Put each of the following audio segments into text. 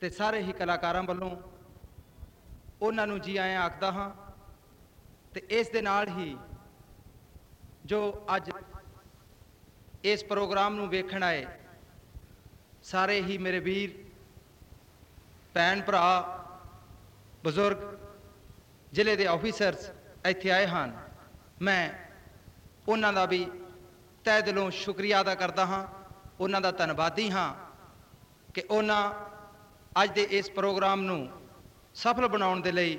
ਤੇ ਸਾਰੇ ਹੀ ਕਲਾਕਾਰਾਂ ਵੱਲੋਂ ਉਹਨਾਂ ਨੂੰ ਜੀ ਆਇਆਂ ਆਖਦਾ ਹਾਂ ਤੇ ਇਸ ਦੇ ਨਾਲ ਹੀ ਜੋ ਅੱਜ ਇਸ ਪ੍ਰੋਗਰਾਮ ਨੂੰ ਵੇਖਣ ਆਏ ਸਾਰੇ ਹੀ ਮੇਰੇ ਵੀਰ, ਭੈਣ ਭਰਾ, ਬਜ਼ੁਰਗ, ਜ਼ਿਲ੍ਹੇ ਦੇ ਆਫੀਸਰਸ ਇੱਥੇ ਆਏ ਹਨ। ਮੈਂ ਉਹਨਾਂ ਦਾ ਵੀ ਤਹਿ ਦਿਲੋਂ ਸ਼ੁਕਰੀਆ ਅਦਾ ਕਰਦਾ ਹਾਂ, ਉਹਨਾਂ ਦਾ ਧੰਨਵਾਦੀ ਹਾਂ ਕਿ ਉਹਨਾਂ ਅੱਜ ਦੇ ਇਸ ਪ੍ਰੋਗਰਾਮ ਨੂੰ ਸਫਲ ਬਣਾਉਣ ਦੇ ਲਈ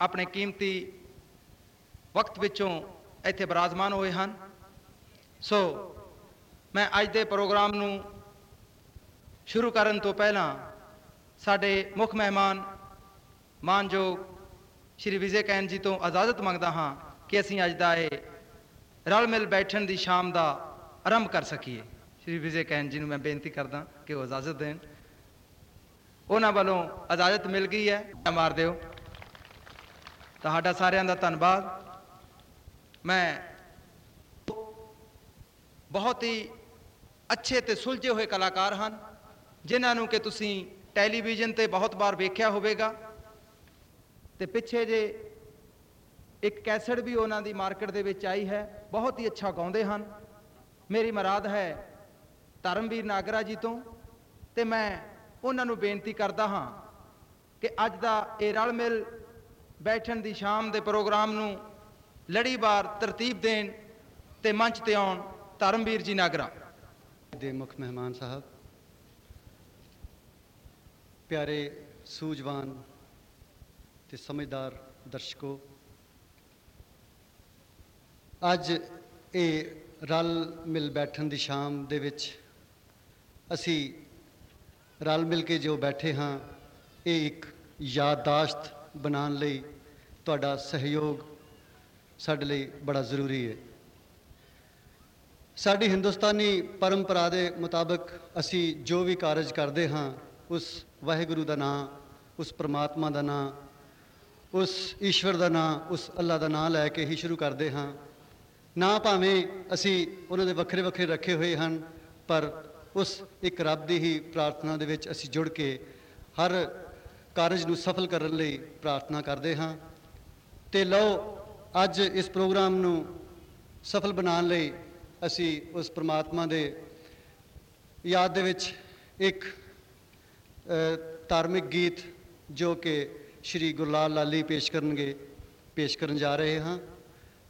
ਆਪਣੇ ਕੀਮਤੀ ਵਕਤ ਵਿੱਚੋਂ ਇੱਥੇ ਬਰਾਜ਼ਮਾਨ ਹੋਏ ਹਨ। ਸੋ ਮੈਂ ਅੱਜ ਦੇ ਪ੍ਰੋਗਰਾਮ ਨੂੰ ਸ਼ੁਰੂ ਕਰਨ ਤੋਂ ਪਹਿਲਾਂ ਸਾਡੇ ਮੁੱਖ ਮਹਿਮਾਨ ਮਾਨਯੋਗ ਸ਼੍ਰੀ ਵਿਜੇ ਕੈਨ ਜੀ ਤੋਂ ਇਜਾਜ਼ਤ ਮੰਗਦਾ ਹਾਂ ਕਿ ਅਸੀਂ ਅੱਜ ਦਾ ਇਹ ਰਲ ਮਿਲ ਬੈਠਣ ਦੀ ਸ਼ਾਮ ਦਾ ਆਰੰਭ ਕਰ ਸਕੀਏ। ਸ਼੍ਰੀ ਵਿਜੇ ਕੈਨ ਜੀ ਨੂੰ ਮੈਂ ਬੇਨਤੀ ਕਰਦਾ ਕਿ ਉਹ ਇਜਾਜ਼ਤ ਦੇਣ। ਉਹਨਾਂ ਵੱਲੋਂ ਇਜਾਜ਼ਤ ਮਿਲ ਗਈ ਹੈ। ਮਾਰ ਦਿਓ। ਤੁਹਾਡਾ ਸਾਰਿਆਂ ਦਾ ਧੰਨਵਾਦ। ਮੈਂ ਬਹੁਤ ਹੀ ਅੱਛੇ ਤੇ ਸੁਲਝੇ ਹੋਏ ਕਲਾਕਾਰ ਹਨ, ਜਿਨ੍ਹਾਂ ਨੂੰ ਕਿ ਤੁਸੀਂ ਟੈਲੀਵਿਜ਼ਨ ਤੇ ਬਹੁਤ ਵਾਰ ਵੇਖਿਆ ਹੋਵੇਗਾ। ਤੇ ਪਿੱਛੇ ਜੇ ਇੱਕ ਕੈਸਟ ਵੀ ਉਹਨਾਂ ਦੀ ਮਾਰਕੀਟ ਦੇ ਵਿੱਚ ਆਈ ਹੈ, ਬਹੁਤ ਹੀ ਅੱਛਾ ਗਾਉਂਦੇ ਹਨ। ਮੇਰੀ ਮਰਾਦ ਹੈ ਧਰਮਵੀਰ ਨਾਗਰਾ ਜੀ ਤੋਂ, ਤੇ ਮੈਂ ਉਹਨਾਂ ਨੂੰ ਬੇਨਤੀ ਕਰਦਾ ਹਾਂ ਕਿ ਅੱਜ ਦਾ ਇਹ ਰਲ ਮਿਲ ਬੈਠਣ ਦੀ ਸ਼ਾਮ ਦੇ ਪ੍ਰੋਗਰਾਮ ਨੂੰ ਲੜੀਵਾਰ ਤਰਤੀਬ ਦੇਣ ਤੇ ਮੰਚ ਤੇ ਆਉਣ ਧਰਮਵੀਰ ਜੀ ਨਾਗਰਾ। ਦੇ ਮੁੱਖ ਮਹਿਮਾਨ ਸਾਹਿਬ, ਪਿਆਰੇ ਸੂਝਵਾਨ ਤੇ ਸਮਝਦਾਰ ਦਰਸ਼ਕੋ, ਅੱਜ ਇਹ ਰਲ ਮਿਲ ਬੈਠਣ ਦੀ ਸ਼ਾਮ ਦੇ ਵਿੱਚ ਅਸੀਂ ਰਲ ਮਿਲ ਕੇ ਜੋ ਬੈਠੇ ਹਾਂ, ਇਹ ਇੱਕ ਯਾਦਦਾਸ਼ਤ ਬਣਾਉਣ ਲਈ ਤੁਹਾਡਾ ਸਹਿਯੋਗ ਸਾਡੇ ਲਈ ਬੜਾ ਜ਼ਰੂਰੀ ਹੈ। ਸਾਡੀ ਹਿੰਦੁਸਤਾਨੀ ਪਰੰਪਰਾ ਦੇ ਮੁਤਾਬਕ ਅਸੀਂ ਜੋ ਵੀ ਕਾਰਜ ਕਰਦੇ ਹਾਂ, ਉਸ ਵਾਹਿਗੁਰੂ ਦਾ ਨਾਮ ਉਸ ਪ੍ਰਮਾਤਮਾ ਦਾ ਨਾਮ ਉਸ ਈਸ਼ਵਰ ਦਾ ਨਾਮ ਉਸ ਅੱਲਾ ਦਾ ਨਾਮ ਲੈ ਕੇ ਹੀ ਸ਼ੁਰੂ ਕਰਦੇ ਹਾਂ। ਨਾ ਭਾਵੇਂ ਅਸੀਂ ਉਹਨਾਂ ਦੇ ਵੱਖਰੇ ਵੱਖਰੇ ਰੱਖੇ ਹੋਏ ਹਨ, ਪਰ ਉਸ ਇੱਕ ਰੱਬ ਦੀ ਹੀ ਪ੍ਰਾਰਥਨਾ ਦੇ ਵਿੱਚ ਅਸੀਂ ਜੁੜ ਕੇ ਹਰ ਕਾਰਜ ਨੂੰ ਸਫਲ ਕਰਨ ਲਈ ਪ੍ਰਾਰਥਨਾ ਕਰਦੇ ਹਾਂ। ਤੇ ਲਓ, ਅੱਜ ਇਸ ਪ੍ਰੋਗਰਾਮ ਨੂੰ ਸਫਲ ਬਣਾਉਣ ਲਈ ਅਸੀਂ ਉਸ ਪ੍ਰਮਾਤਮਾ ਦੇ ਯਾਦ ਦੇ ਵਿੱਚ ਇੱਕ ਧਾਰਮਿਕ ਗੀਤ ਜੋ ਕਿ ਸ਼੍ਰੀ ਗੁਰਲਾਲ ਲਾਲੀ ਪੇਸ਼ ਕਰਨਗੇ, ਪੇਸ਼ ਕਰਨ ਜਾ ਰਹੇ ਹਾਂ।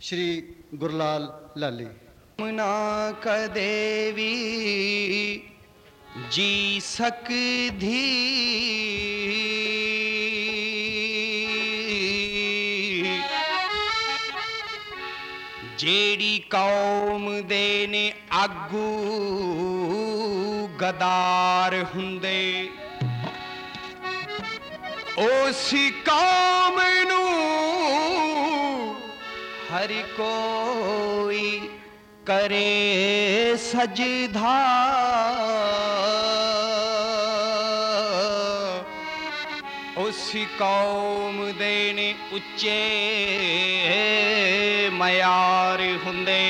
ਸ਼੍ਰੀ ਗੁਰਲਾਲ ਲਾਲੀ। मुना क देवी जी सक जेड़ी कौम देने आगू गदार हुंदे उस कौम हर कोई करे सजधा उस कौम देने उच्चे मयार हुंदे।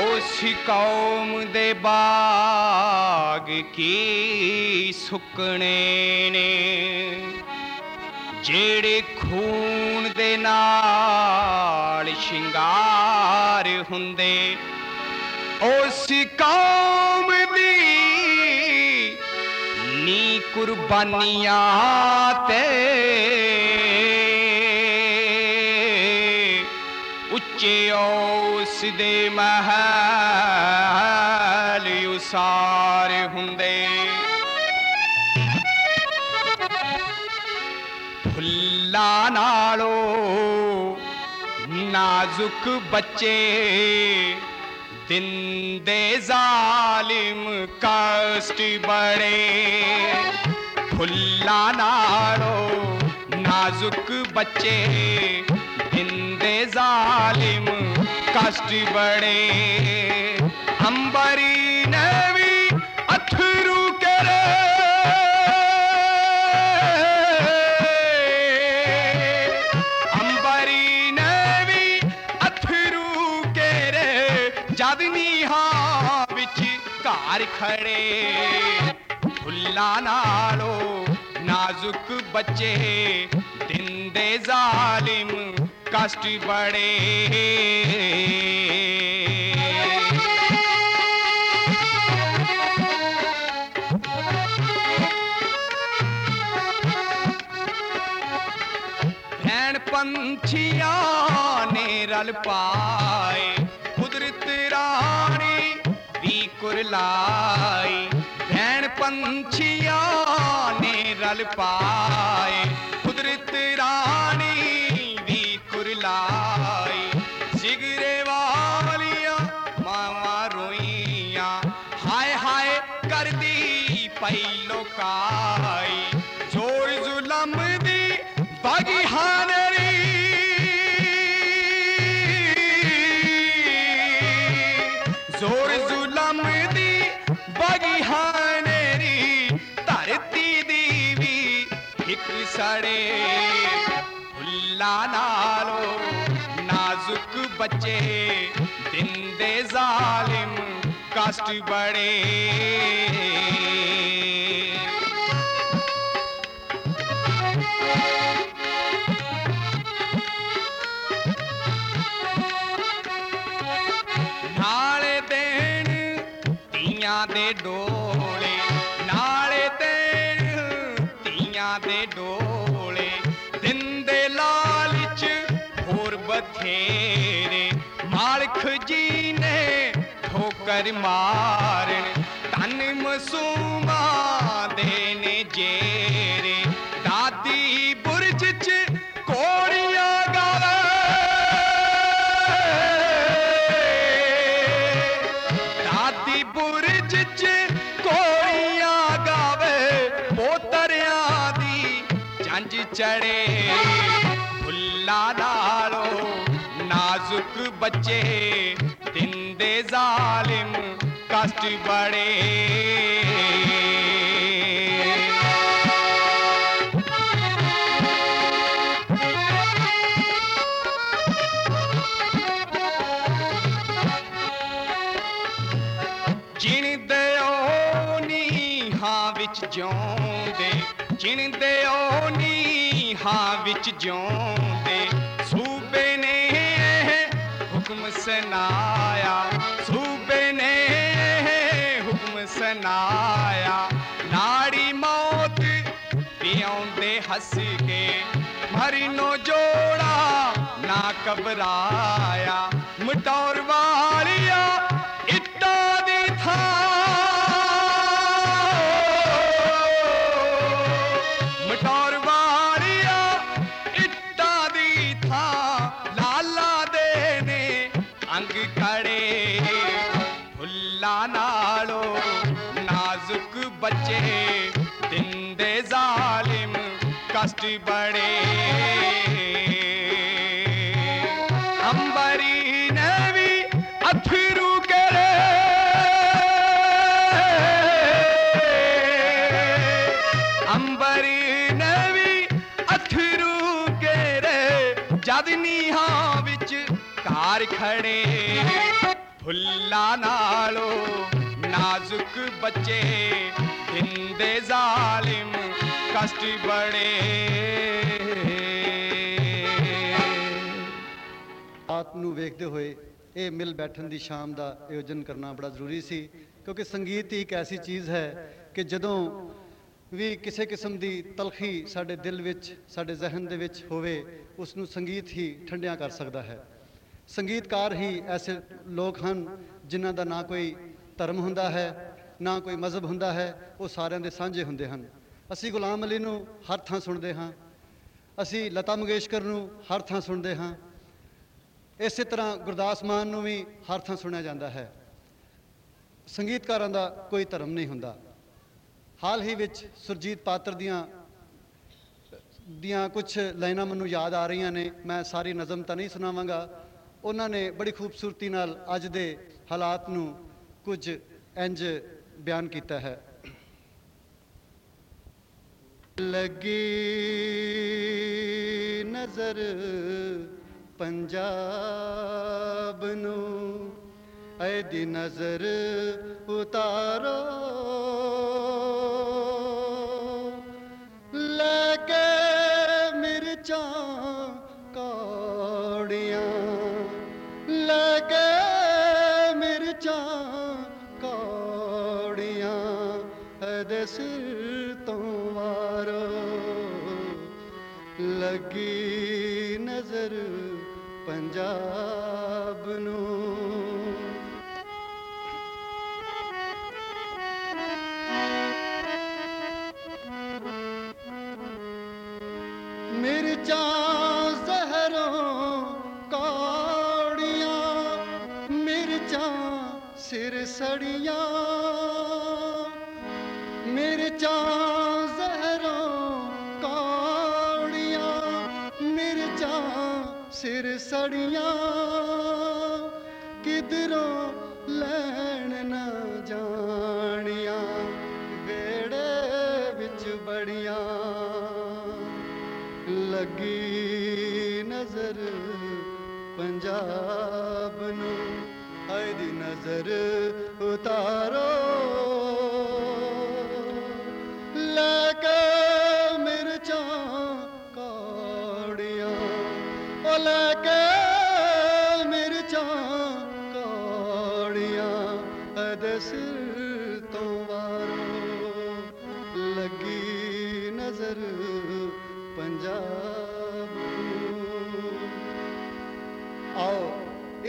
उस कौम दे बाग की सुकने ने। जेड़े खून दे नाल शिंगार ਹੁੰਦੇ ਉਸ ਕੌਮ ਦੀ ਨੀ ਕੁਰਬਾਨੀਆਂ ਤੇ ਉੱਚੇ ਉਸ ਦੇ ਮਹਿਲ ਉਸਾਰ ਹੁੰਦੇ ਫੁੱਲਾਂ ਨਾਲੋਂ नाजुक बच्चे, दिन दे जालिम कष्ट बड़े। फुल्ला नारो नाजुक बच्चे, दिन दे जालिम कष्ट बड़े। अंबरी खड़े। खुल्ला नालो नाजुक बच्चे दिंदे जालिम कष्ट बड़े। भैन पंछिया ने रल पाए लाई भैन पंछिया ने रल पाए। कुदरत रानी भी कुरलाई जिगरे वालिया मामा रोइया हाय हाय कर दी पहलो काई ज़ोर जुलम दी बगिहाने बड़े भुल्ला नालो नाजुक बच्चे दिन दे जालिम कष्ट बड़े। अख जी ने ठोकर मार तन मसूमा दे ਜਿਹੇ ਦਿੰਦੇ ਜ਼ਾਲਿਮ ਕਸ਼ਟ ਬੜੇ। ਵਿੱਚ ਜਿਉਂਦੇ ਚਿਣਦੇ ਉਹ ਨੀ ਹਾਂ ਵਿੱਚ ਜਿਉਂ सनाया, सूबे ने हुक्म सनाया। नाड़ी मौत पियोंदे हंस के, मरिनो जोड़ा ना घबराया मटौर वालिया इटा दे था ਫੁੱਲਾਂ ਨਾਲੋਂ ਨਾਜ਼ੁਕ ਬੱਚੇ ਦਿੰਦੇ ਜ਼ਾਲਿਮ ਕਸ਼ਟ ਬੜੇ ਰਾਤ ਨੂੰ ਵੇਖਦੇ ਹੋਏ ਇਹ ਮਿਲ ਬੈਠਣ ਦੀ ਸ਼ਾਮ ਦਾ ਆਯੋਜਨ ਕਰਨਾ ਬੜਾ ਜ਼ਰੂਰੀ ਸੀ, ਕਿਉਂਕਿ ਸੰਗੀਤ ਹੀ ਇੱਕ ਐਸੀ ਚੀਜ਼ ਹੈ ਕਿ ਜਦੋਂ ਵੀ ਕਿਸੇ ਕਿਸਮ ਦੀ ਤਲਖੀ ਸਾਡੇ ਦਿਲ ਵਿੱਚ, ਸਾਡੇ ਜ਼ਿਹਨ ਦੇ ਵਿੱਚ ਹੋਵੇ, ਉਸ ਨੂੰ ਸੰਗੀਤ ਹੀ ਠੰਡਿਆਂ ਕਰ ਸਕਦਾ ਹੈ। ਸੰਗੀਤਕਾਰ ਹੀ ਐਸੇ ਲੋਕ ਹਨ ਜਿਨ੍ਹਾਂ ਦਾ ਨਾ ਕੋਈ ਧਰਮ ਹੁੰਦਾ ਹੈ, ਨਾ ਕੋਈ ਮਜ਼ਹਬ ਹੁੰਦਾ ਹੈ, ਉਹ ਸਾਰਿਆਂ ਦੇ ਸਾਂਝੇ ਹੁੰਦੇ ਹਨ। ਅਸੀਂ ਗੁਲਾਮ ਅਲੀ ਨੂੰ ਹਰ ਥਾਂ ਸੁਣਦੇ ਹਾਂ, ਅਸੀਂ ਲਤਾ ਮੰਗੇਸ਼ਕਰ ਨੂੰ ਹਰ ਥਾਂ ਸੁਣਦੇ ਹਾਂ, ਇਸੇ ਤਰ੍ਹਾਂ ਗੁਰਦਾਸ ਮਾਨ ਨੂੰ ਵੀ ਹਰ ਥਾਂ ਸੁਣਿਆ ਜਾਂਦਾ ਹੈ। ਸੰਗੀਤਕਾਰਾਂ ਦਾ ਕੋਈ ਧਰਮ ਨਹੀਂ ਹੁੰਦਾ। ਹਾਲ ਹੀ ਵਿੱਚ ਸੁਰਜੀਤ ਪਾਤਰ ਦੀਆਂ ਦੀਆਂ ਕੁਝ ਲਾਈਨਾਂ ਮੈਨੂੰ ਯਾਦ ਆ ਰਹੀਆਂ ਨੇ, ਮੈਂ ਸਾਰੀ ਨਜ਼ਮ ਤਾਂ ਨਹੀਂ ਸੁਣਾਵਾਂਗਾ ਉਹਨਾਂ ਨੇ ਬੜੀ ਖੂਬਸੂਰਤੀ ਨਾਲ ਅੱਜ ਦੇ ਹਾਲਾਤ ਨੂੰ ਕੁਝ ਇੰਜ ਬਿਆਨ ਕੀਤਾ ਹੈ। ਲੱਗੀ ਨਜ਼ਰ ਪੰਜਾਬ ਨੂੰ ਐ ਦੀ ਨਜ਼ਰ ਉਤਾਰੋ। ਲੈ ਕੇ ਮਿਰਚਾਂ सड़िया मिर्चा जहरों कौड़िया मिर्चा सिर सड़िया।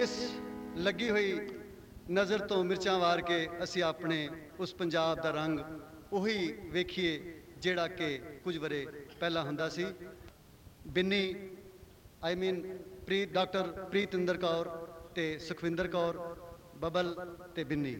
ਇਸ ਲੱਗੀ ਹੋਈ ਨਜ਼ਰ ਤੋਂ ਮਿਰਚਾਂ ਵਾਰ ਕੇ ਅਸੀਂ ਆਪਣੇ ਉਸ ਪੰਜਾਬ ਦਾ ਰੰਗ ਉਹੀ ਵੇਖੀਏ, ਜਿਹੜਾ ਕਿ ਕੁਝ ਵਰੇ ਪਹਿਲਾਂ ਹੁੰਦਾ ਸੀ। Binni I mean Preet, doctor Pritinder Kaur ਤੇ ਸੁਖਵਿੰਦਰ ਕੌਰ, ਬਬਲ ਤੇ ਬਿੰਨੀ।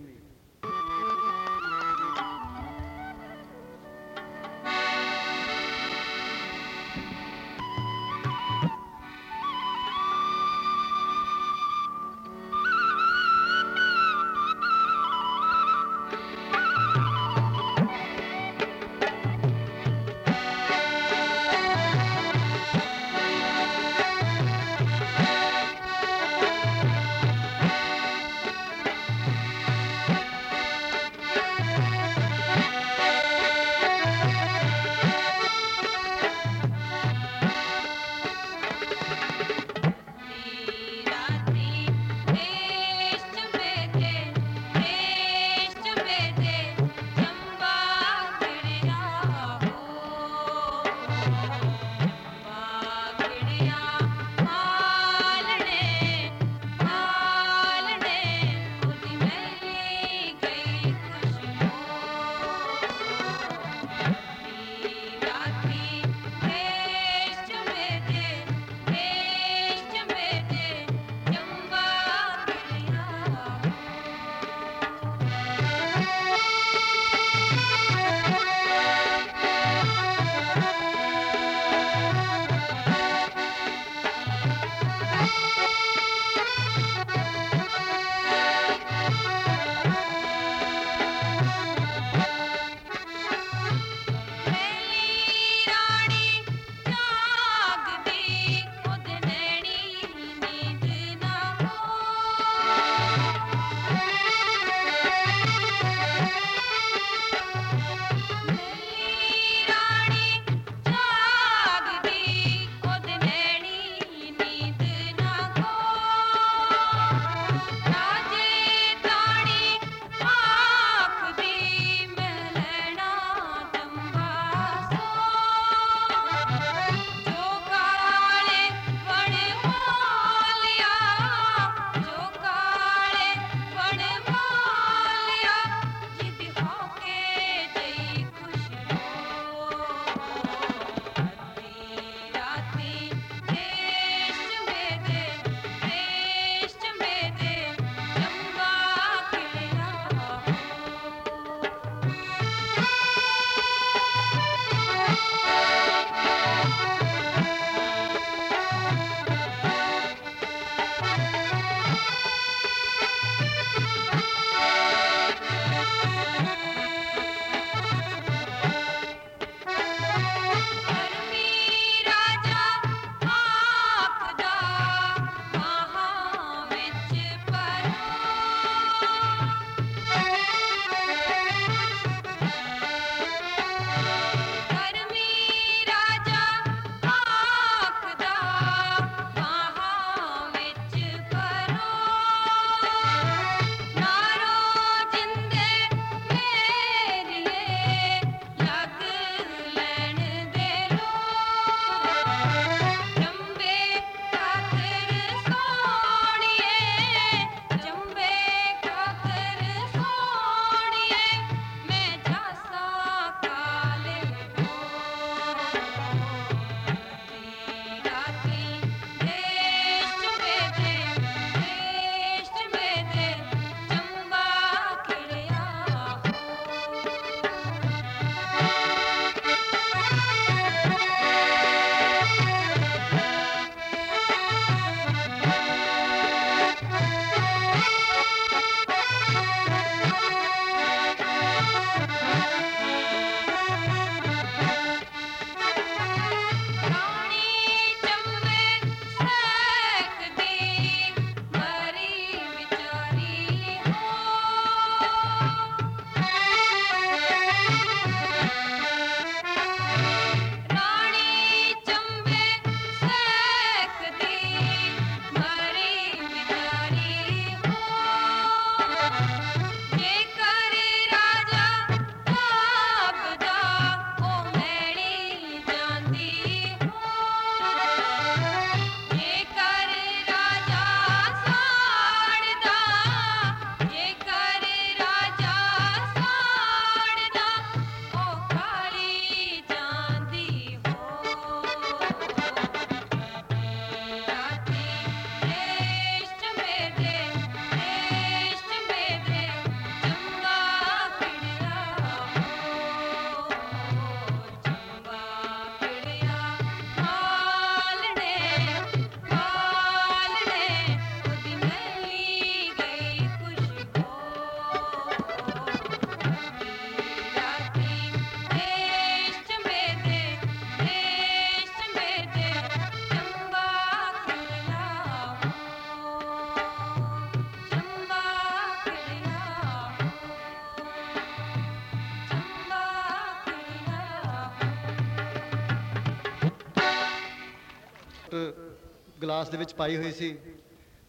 ਗਲਾਸ ਦੇ ਵਿੱਚ ਪਾਈ ਹੋਈ ਸੀ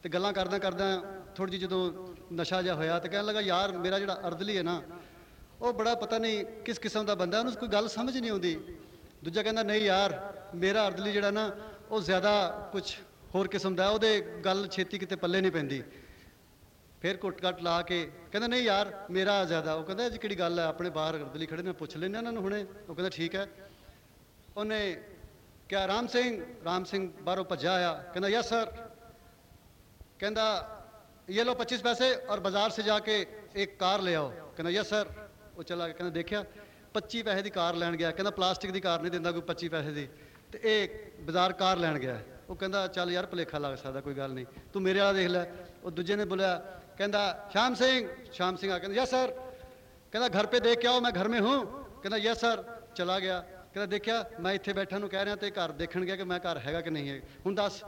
ਤੇ ਗੱਲਾਂ ਕਰਦਾ ਕਰਦਾ ਥੋੜੀ ਜਿਹੀ ਜਦੋਂ ਨਸ਼ਾ ਜਿਹਾ ਹੋਇਆ ਤੇ ਕਹਿਣ ਲੱਗਾ, ਯਾਰ, ਮੇਰਾ ਜਿਹੜਾ ਅਰਦਲੀ ਹੈ ਨਾ, ਉਹ ਬੜਾ ਪਤਾ ਨਹੀਂ ਕਿਸ ਕਿਸਮ ਦਾ ਬੰਦਾ, ਉਹਨੂੰ ਕੋਈ ਗੱਲ ਸਮਝ ਨਹੀਂ ਆਉਂਦੀ। ਦੂਜਾ ਕਹਿੰਦਾ, ਨਹੀਂ ਯਾਰ, ਮੇਰਾ ਅਰਦਲੀ ਜਿਹੜਾ ਨਾ, ਉਹ ਜ਼ਿਆਦਾ ਕੁਝ ਹੋਰ ਕਿਸਮ ਦਾ, ਉਹਦੇ ਗੱਲ ਛੇਤੀ ਕਿਤੇ ਪੱਲੇ ਨਹੀਂ ਪੈਂਦੀ। ਫਿਰ ਘੁੱਟ ਕੱਟ ਲਾ ਕੇ ਕਹਿੰਦਾ, ਨਹੀਂ ਯਾਰ, ਮੇਰਾ ਜ਼ਿਆਦਾ। ਉਹ ਕਹਿੰਦਾ ਜੀ ਕਿਹੜੀ ਗੱਲ ਹੈ, ਆਪਣੇ ਬਾਹਰ ਅਰਦਲੀ ਖੜੇ ਨੇ, ਪੁੱਛ ਲੈਂਦੇ ਇਹਨਾਂ ਨੂੰ ਹੁਣੇ। ਉਹ ਕਹਿੰਦਾ, ਠੀਕ ਹੈ। ਉਹਨੇ क्या राम सिंह? राम सिंह बारों पर जाया। कहना, यस, सर। कहना, ये लो पच्चीस पैसे और बाज़ार से जाके एक कार ले आओ। कहना, यस, सर। वो चला गया। कहना, देखिया पच्ची पैसे की कार लैन गया। कहना, प्लास्टिक की कार नहीं दिता कोई पच्ची पैसे की तो एक बाज़ार कार लैन गया वो कहता चल यार, भुलेखा लग सकता कोई गल नहीं। तू मेरे वाला देख लै। और दूजे ने बोलिया कहता श्याम सिंह। श्याम सिंह आ कहना यस, सर। कहना घर पर देख के आओ, मैं घर में हूँ। कहना यस, सर। चला गया। ਕਹਿੰਦਾ ਦੇਖਿਆ, ਮੈਂ ਇੱਥੇ ਬੈਠਾ ਨੂੰ ਕਹਿ ਰਿਹਾ ਤੇ ਘਰ ਦੇਖਣ ਗਿਆ ਕਿ ਮੈਂ ਘਰ ਹੈਗਾ ਕਿ ਨਹੀਂ ਹੈ। ਹੁਣ ਦੱਸ,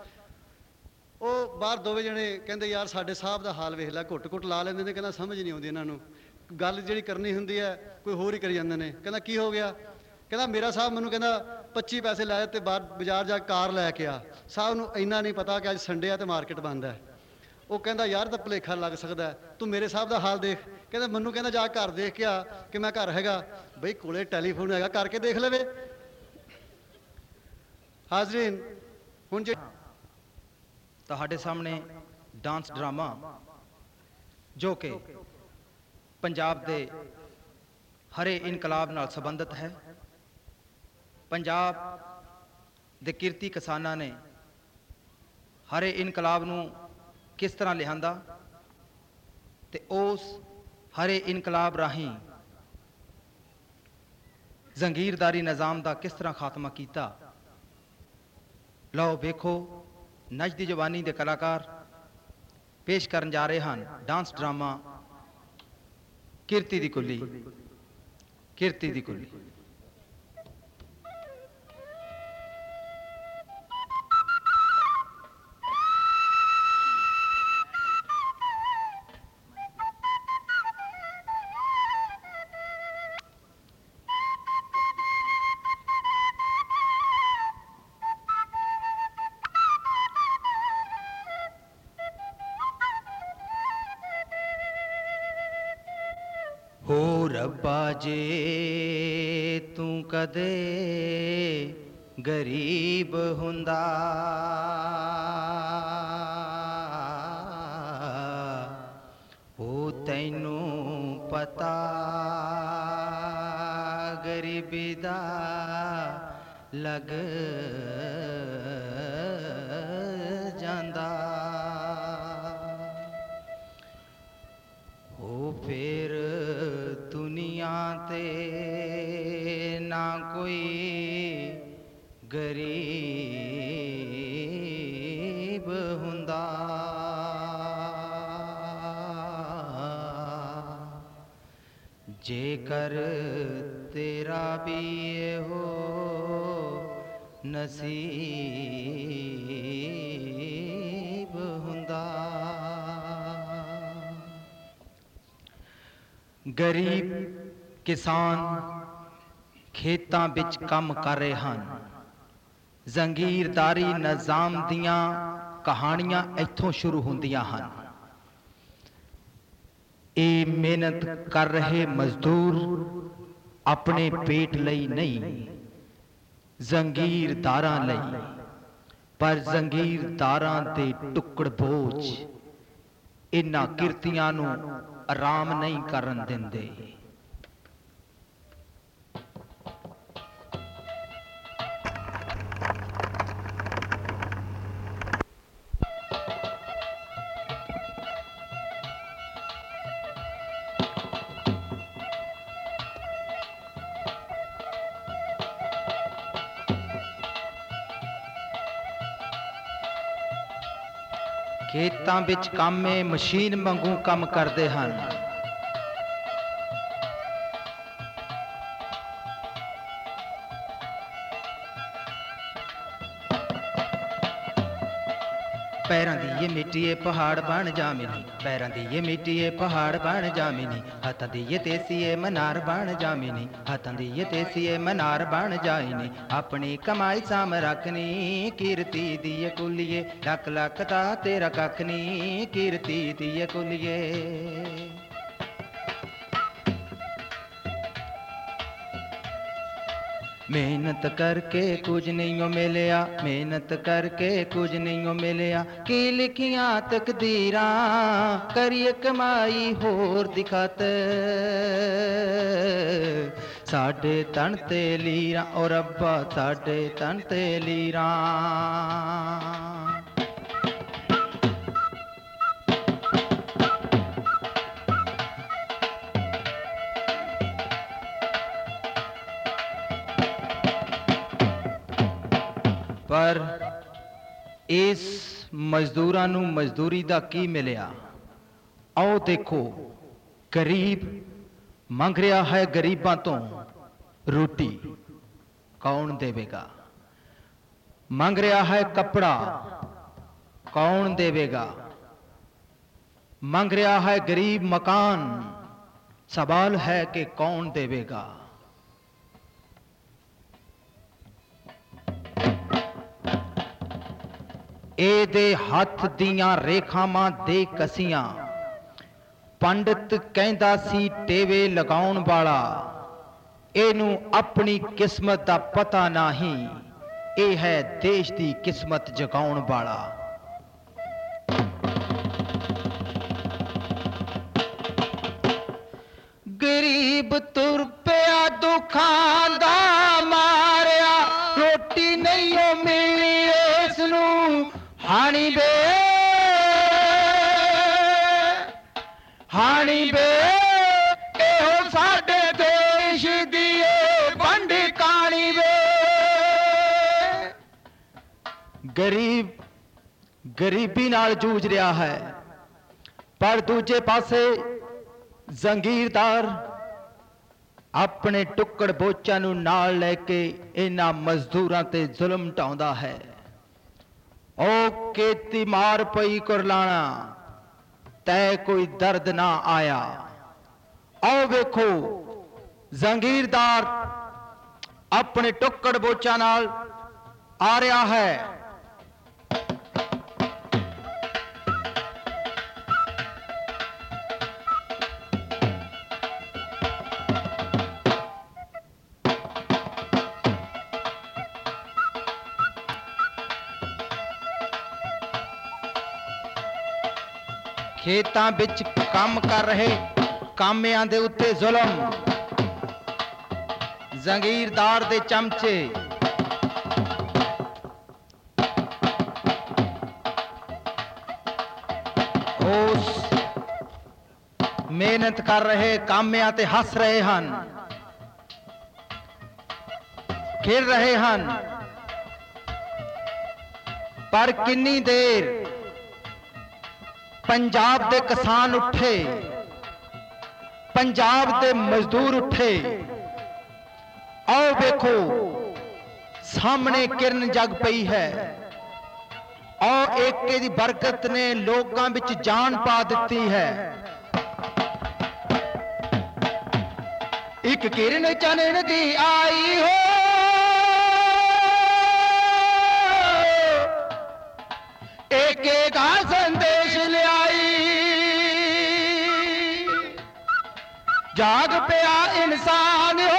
ਉਹ ਬਾਹਰ ਦੋਵੇਂ ਜਣੇ ਕਹਿੰਦੇ, ਯਾਰ ਸਾਡੇ ਸਾਹਿਬ ਦਾ ਹਾਲ ਵੇਖ ਲੈ ਘੁੱਟ ਘੁੱਟ ਲਾ ਲੈਂਦੇ ਨੇ। ਕਹਿੰਦਾ, ਸਮਝ ਨਹੀਂ ਆਉਂਦੀ ਇਹਨਾਂ ਨੂੰ। ਗੱਲ ਜਿਹੜੀ ਕਰਨੀ ਹੁੰਦੀ ਹੈ, ਕੋਈ ਹੋਰ ਹੀ ਕਰੀ ਜਾਂਦੇ ਨੇ। ਕਹਿੰਦਾ, ਕੀ ਹੋ ਗਿਆ? ਕਹਿੰਦਾ, ਮੇਰਾ ਸਾਹਿਬ ਮੈਨੂੰ ਕਹਿੰਦਾ 25 ਪੈਸੇ ਲਾਏ ਤੇ ਬਾਹਰ ਬਾਜ਼ਾਰ ਜਾ ਕੇ ਕਾਰ ਲੈ ਕੇ ਆ। ਸਾਹਿਬ ਨੂੰ ਇੰਨਾ ਨਹੀਂ ਪਤਾ ਕਿ ਅੱਜ ਸੰਡੇ ਆ ਤੇ ਮਾਰਕੀਟ ਬੰਦ ਹੈ। ਉਹ ਕਹਿੰਦਾ, ਯਾਰ, ਤਾਂ ਭਲੇਖਾ ਲੱਗ ਸਕਦਾ ਤੂੰ ਮੇਰੇ ਸਾਹਿਬ ਦਾ ਹਾਲ ਦੇਖ। ਕਹਿੰਦਾ, ਮੈਨੂੰ ਕਹਿੰਦਾ, ਜਾ ਘਰ ਦੇਖ ਕੇ ਆ ਕਿ ਮੈਂ ਘਰ ਹੈਗਾ। ਬਈ, ਕੋਲੇ ਟੈਲੀਫੋਨ ਹੈਗਾ, ਕਰਕੇ ਦੇਖ ਲਵੇ। ਹਾਜ਼ਰੀਨ, ਹੁਣ ਜੇ ਤੁਹਾਡੇ ਸਾਹਮਣੇ ਡਾਂਸ ਡਰਾਮਾ, ਜੋ ਕਿ ਪੰਜਾਬ ਦੇ ਹਰੇ ਇਨਕਲਾਬ ਨਾਲ ਸੰਬੰਧਿਤ ਹੈ। ਪੰਜਾਬ ਦੇ ਕਿਰਤੀ ਕਿਸਾਨਾਂ ਨੇ ਹਰੇ ਇਨਕਲਾਬ ਨੂੰ ਕਿਸ ਤਰ੍ਹਾਂ ਲਿਆਂਦਾ? ਤੇ ਉਸ ਹਰੇ ਇਨਕਲਾਬ ਰਾਹੀਂ ਜ਼ੰਗੀਰਦਾਰੀ ਨਿਜ਼ਾਮ ਦਾ ਕਿਸ ਤਰ੍ਹਾਂ ਖਾਤਮਾ ਕੀਤਾ? ਲਓ ਵੇਖੋ ਨਚ ਦੀ ਜਵਾਨੀ ਦੇ ਕਲਾਕਾਰ ਪੇਸ਼ ਕਰਨ ਜਾ ਰਹੇ ਹਨ ਡਾਂਸ ਡਰਾਮਾ ਕਿਰਤੀ ਦੀ ਕੁੱਲੀ, ਕਿਰਤੀ ਦੀ ਕੁੱਲੀ। ਕਦੇ ਗਰੀਬ ਹੁੰਦਾ ਉਹ ਤੈਨੂੰ ਪਤਾ ਗਰੀਬੀ ਦਾ ਲੱਗ ਜਾਂਦਾ ਉਹ ਫੇਰ ਦੁਨੀਆ ਤੇ ਗਰੀਬ ਹੁੰਦਾ ਜੇਕਰ ਤੇਰਾ ਵੀ ਇਹੋ ਨਸੀਬ ਹੁੰਦਾ ਗਰੀਬ ਕਿਸਾਨ ਖੇਤਾਂ ਵਿੱਚ ਕੰਮ ਕਰ ਰਹੇ ਹਨ ਜ਼ੰਗੀਰਦਾਰੀ ਨਿਜ਼ਾਮ ਦੀਆਂ ਕਹਾਣੀਆਂ ਇੱਥੋਂ ਸ਼ੁਰੂ ਹੁੰਦੀਆਂ ਹਨ। ਇਹ ਮਿਹਨਤ ਕਰ ਰਹੇ ਮਜ਼ਦੂਰ ਆਪਣੇ ਪੇਟ ਲਈ ਨਹੀਂ ਜ਼ੰਗੀਰਦਾਰਾਂ ਲਈ। ਪਰ ਜ਼ੰਗੀਰਦਾਰਾਂ ਦੇ ਟੁਕੜ ਬੋਝ, ਇਹਨਾਂ ਕਿਰਤੀਆਂ ਨੂੰ ਆਰਾਮ ਨਹੀਂ ਕਰਨ ਦਿੰਦੇ। ਖੇਤਾਂ ਵਿੱਚ ਕੰਮੇ ਮਸ਼ੀਨ ਵਾਂਗੂ ਕੰਮ ਕਰਦੇ ਹਨ। ਪੈਰਾਂ ਦੀ ਇਹ ਮਿੱਟੀ ਏ ਪਹਾੜ ਬਣ ਜਾਮਿਨੀ, ਪੈਰਾਂ ਦੀ ਇਹ ਮਿੱਟੀ ਏ ਪਹਾੜ ਬਣ ਜਾਮਿਨੀ, ਹੱਥਾਂ ਦੀ ਇਹ ਤੇਸੀ ਏ ਮਨਾਰ ਬਣ ਜਾਮਿਨੀ, ਹੱਥਾਂ ਦੀ ਇਹ ਤੇਸੀ ਏ ਮਨਾਰ ਬਣ ਜਾਇਨੀ ਆਪਣੀ ਕਮਾਈ ਸਾਮ ਰੱਖਨੀ, ਕੀਰਤੀ ਦੀ ਇਹ ਕੁਲੀਏ ਲੱਖ ਲੱਖ ਤਾਂ ਤੇਰਾ ਕੱਖ ਨੀ, ਕੀਰਤੀ ਦੀ ਇਹ ਕੁਲੀਏ। मेहनत करके कुछ नहीं मिलया, मेहनत करके कुछ नहीं मिलया। की लिखिया तकदीर, करिए कमाई होर दिखात। साढ़े तन ते लीरा और अब्बा साढ़े तन ते लीरा। ਪਰ ਇਸ ਮਜ਼ਦੂਰਾਂ ਨੂੰ ਮਜ਼ਦੂਰੀ ਦਾ ਕੀ ਮਿਲਿਆ ਆਓ ਦੇਖੋ ਗਰੀਬ ਮੰਗ ਰਿਹਾ ਹੈ ਗਰੀਬਾਂ ਤੋਂ ਰੋਟੀ ਕੌਣ ਦੇਵੇਗਾ ਮੰਗ ਰਿਹਾ ਹੈ ਕੱਪੜਾ ਕੌਣ ਦੇਵੇਗਾ ਮੰਗ ਰਿਹਾ ਹੈ ਗਰੀਬ ਮਕਾਨ ਸਵਾਲ ਹੈ ਕਿ ਕੌਣ ਦੇਵੇਗਾ ਇਹਦੇ ਹੱਥ ਦੀਆਂ ਰੇਖਾਵਾਂ ਦੇ ਕਸੀਆਂ। ਪੰਡਤ ਕਹਿੰਦਾ ਸੀ, ਟੇਵੇ ਲਗਾਉਣ ਵਾਲਾ, ਇਹਨੂੰ ਆਪਣੀ ਕਿਸਮਤ ਦਾ ਪਤਾ ਨਹੀਂ, ਇਹ ਹੈ ਦੇਸ਼ ਦੀ ਕਿਸਮਤ ਜਗਾਉਣ ਵਾਲਾ। ਗਰੀਬ, ਗਰੀਬੀ ਨਾਲ ਜੂਝ ਰਿਹਾ ਹੈ। ਪਰ ਦੂਜੇ ਪਾਸੇ ਜ਼ੰਗੀਰਦਾਰ ਆਪਣੇ ਟੁੱਕੜ ਬੋਚਾਂ ਨੂੰ ਨਾਲ ਲੈ ਕੇ ਇਹਨਾਂ ਮਜ਼ਦੂਰਾਂ ਤੇ ਜ਼ੁਲਮ ਢਾਉਂਦਾ ਹੈ। ਓ ਕੀਤੀ ਮਾਰ ਪਈ ਕੁਰਲਾਣਾ, ਤੈ ਕੋਈ ਦਰਦ ਨਾ ਆਇਆ। ਆਓ ਵੇਖੋ, ਜ਼ੰਗੀਰਦਾਰ ਆਪਣੇ ਟੁੱਕੜ ਬੋਚਾਂ ਨਾਲ ਆ ਰਿਹਾ ਹੈ। ਖੇਤਾਂ ਵਿੱਚ ਕੰਮ ਕਰ ਰਹੇ ਕਾਮਿਆਂ ਦੇ ਉੱਤੇ ਜ਼ੁਲਮ ਜ਼ੰਗੀਰਦਾਰ ਦੇ ਚਮਚੇ ਉਸ ਮਿਹਨਤ ਕਰ ਰਹੇ ਕਾਮਿਆਂ ਤੇ ਹੱਸ ਰਹੇ ਹਨ ਖੇਡ ਰਹੇ ਹਨ ਪਰ ਕਿੰਨੀ ਦੇਰ ਪੰਜਾਬ ਦੇ ਕਿਸਾਨ ਉੱਠੇ ਪੰਜਾਬ ਦੇ ਮਜ਼ਦੂਰ ਉੱਠੇ ਆਓ ਵੇਖੋ ਸਾਹਮਣੇ ਕਿਰਨ ਜਗ ਪਈ ਹੈ ਆਓ ਏਕੇ ਦੀ ਬਰਕਤ ਨੇ ਲੋਕਾਂ ਵਿੱਚ ਜਾਨ ਪਾ ਦਿੱਤੀ ਹੈ ਇੱਕ ਕਿਰਨ ਚੰਨ ਦੀ ਆਈ ਹੋ टेके का संदेश ले आई जाग पे इंसान हो,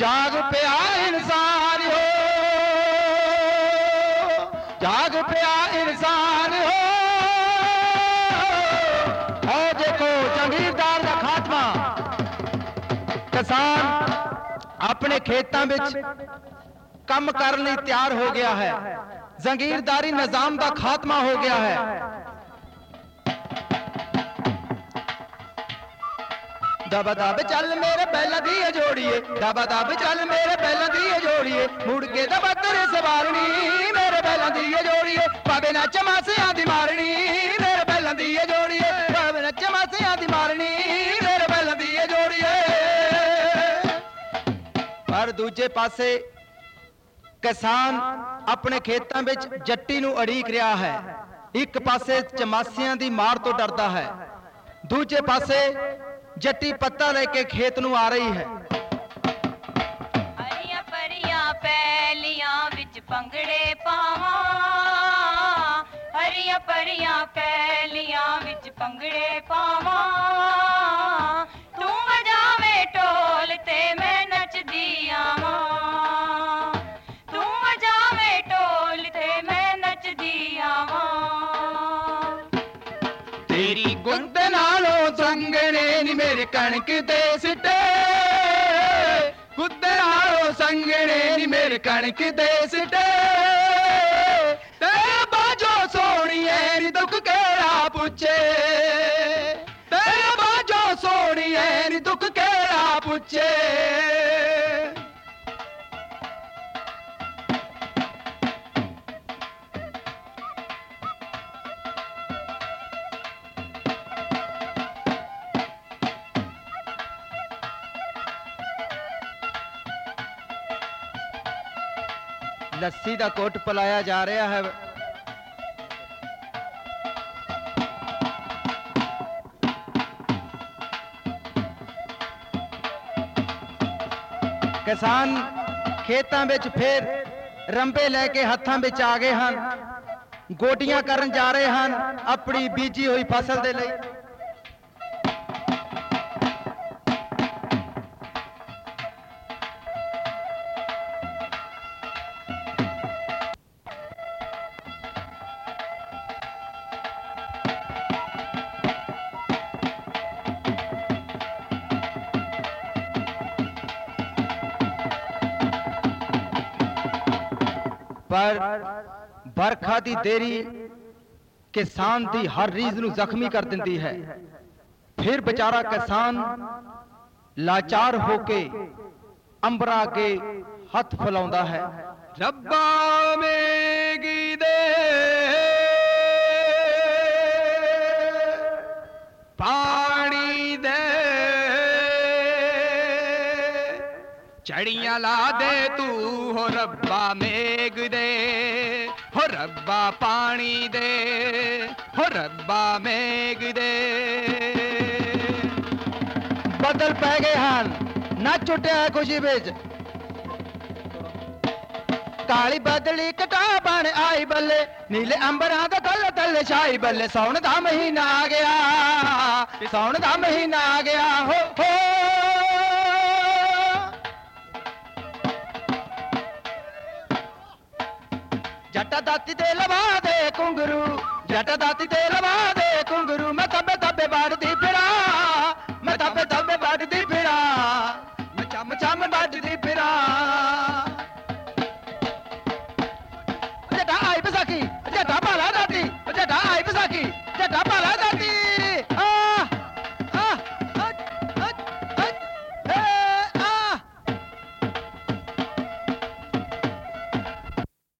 जाग पे इंसान हो जाग पे इंसान हो। फौज को जमींदार का खात्मा। किसान अपने खेतों में ਕੰਮ ਕਰਨ ਲਈ ਤਿਆਰ ਹੋ ਗਿਆ ਹੈ ਜ਼ੰਗੀਰਦਾਰੀ ਨਿਜ਼ਾਮ ਦਾ ਖਾਤਮਾ ਹੋ ਗਿਆ ਹੈ ਦਬਾ ਦਬ ਚੱਲ ਮੇਰੇ ਬੈਲਾਂ ਦੀ ਇਹ ਜੋੜੀਏ ਦਬਾ ਦਬ ਚੱਲ ਮੇਰੇ ਬੈਲਾਂ ਦੀ ਇਹ ਜੋੜੀਏ ਮੁੜ ਕੇ ਦਬਾ ਤੇਰੇ ਸਵਾਰਣੀ ਮੇਰੇ ਬੈਲਾਂ ਦੀ ਇਹ ਜੋੜੀਏ ਪਾਵੇ ਨੱਚ ਮਾਸਿਆਂ ਦੀ ਮਾਰਣੀ ਮੇਰੇ ਬੈਲਾਂ ਦੀ ਇਹ ਜੋੜੀਏ ਪਾਵੇ ਨੱਚ ਮਾਸਿਆਂ ਦੀ ਮਾਰਣੀ ਮੇਰੇ ਬੈਲਾਂ ਦੀ ਇਹ ਜੋੜੀਏ ਪਰ ਦੂਜੇ ਪਾਸੇ ਕਿਸਾਨ ਆਪਣੇ ਖੇਤਾਂ ਵਿੱਚ ਜੱਟੀ ਨੂੰ ਅੜੀਕ ਰਿਹਾ ਹੈ ਇੱਕ ਪਾਸੇ ਚਮਾਸੀਆਂ ਦੀ ਮਾਰ ਤੋਂ ਡਰਦਾ ਹੈ ਦੂਜੇ ਪਾਸੇ ਜੱਟੀ ਪੱਤਾ ਲੈ ਕੇ ਖੇਤ ਨੂੰ ਆ ਰਹੀ ਹੈ ਹਰੀਆਂ ਪਰੀਆਂ ਪੈਲੀਆਂ ਵਿੱਚ ਪੰਗੜੇ ਪਾਵਾਂ ਹਰੀਆਂ ਪਰੀਆਂ ਪੈਲੀਆਂ ਵਿੱਚ ਪੰਗੜੇ ਪਾਵਾਂ ਸੰਗਣੇ ਨੀ ਮੇਰੇ ਕਣਕ ਦੇ ਸਿੱਟੇ ਗੁੱਦ ਨਾਲੋਂ ਸੰਗਣੇ ਨੀ ਮੇਰੇ ਕਣਕ ਦੇ ਸਿੱਟੇ ਤੇ ਬਾਜੋ ਸੋਣੀਏ ਨੀ ਦੁੱਖ ਕਿਹੜਾ ਪੁੱਛੇ ਤੇ ਬਾਜੋ ਸੋਣੀਏ ਨੀ ਦੁੱਖ ਕਿਹੜਾ ਪੁੱਛੇ ਲੱਸੀ ਦਾ ਕੋਟ ਪਲਾਇਆ ਜਾ ਰਿਹਾ ਹੈ ਕਿਸਾਨ ਖੇਤਾਂ ਵਿੱਚ ਫੇਰ ਰੰਬੇ ਲੈ ਕੇ ਹੱਥਾਂ ਵਿੱਚ ਆ ਗਏ ਹਨ ਗੋਡੀਆਂ ਕਰਨ ਜਾ ਰਹੇ ਹਨ ਆਪਣੀ ਬੀਜੀ ਹੋਈ ਫਸਲ ਦੇ ਲਈ ਪਰ ਬਰਖਾ ਦੀ ਦੇਰੀ ਕਿਸਾਨ ਦੀ ਹਰ ਰੀਝ ਨੂੰ ਜ਼ਖਮੀ ਕਰ ਦਿੰਦੀ ਹੈ ਫਿਰ ਵਿਚਾਰਾ ਕਿਸਾਨ ਲਾਚਾਰ ਹੋ ਕੇ ਅੰਬਰਾ ਕੇ ਹੱਥ ਫੈਲਾਉਂਦਾ ਹੈ ਰੱਬਾ चढ़िया ला दे तू, हो रब्बा मेघ दे, हो रब्बा पानी दे, हो रब्बा मेघ दे। बदल पै गए हाल, ना छुटे है खुशी बेच। काली बदली कटा बन आई बल्ले, नीले अंबर का थल थल छाई बल्ले, सौन का महीना आ गया, सौन का महीना आ गया, हो हो। ਜੱਟ ਦਾਤੀ ਤੇ ਲਵਾ ਦੇ ਕੁੰਗਰੂ ਜੱਟ ਦਾਤੀ ਤੇ ਲਵਾ ਦੇ ਕੁੰਗਰੂ ਮੈਂ ਤੱਬੇ ਤੱਬੇ ਬਾੜਦੀ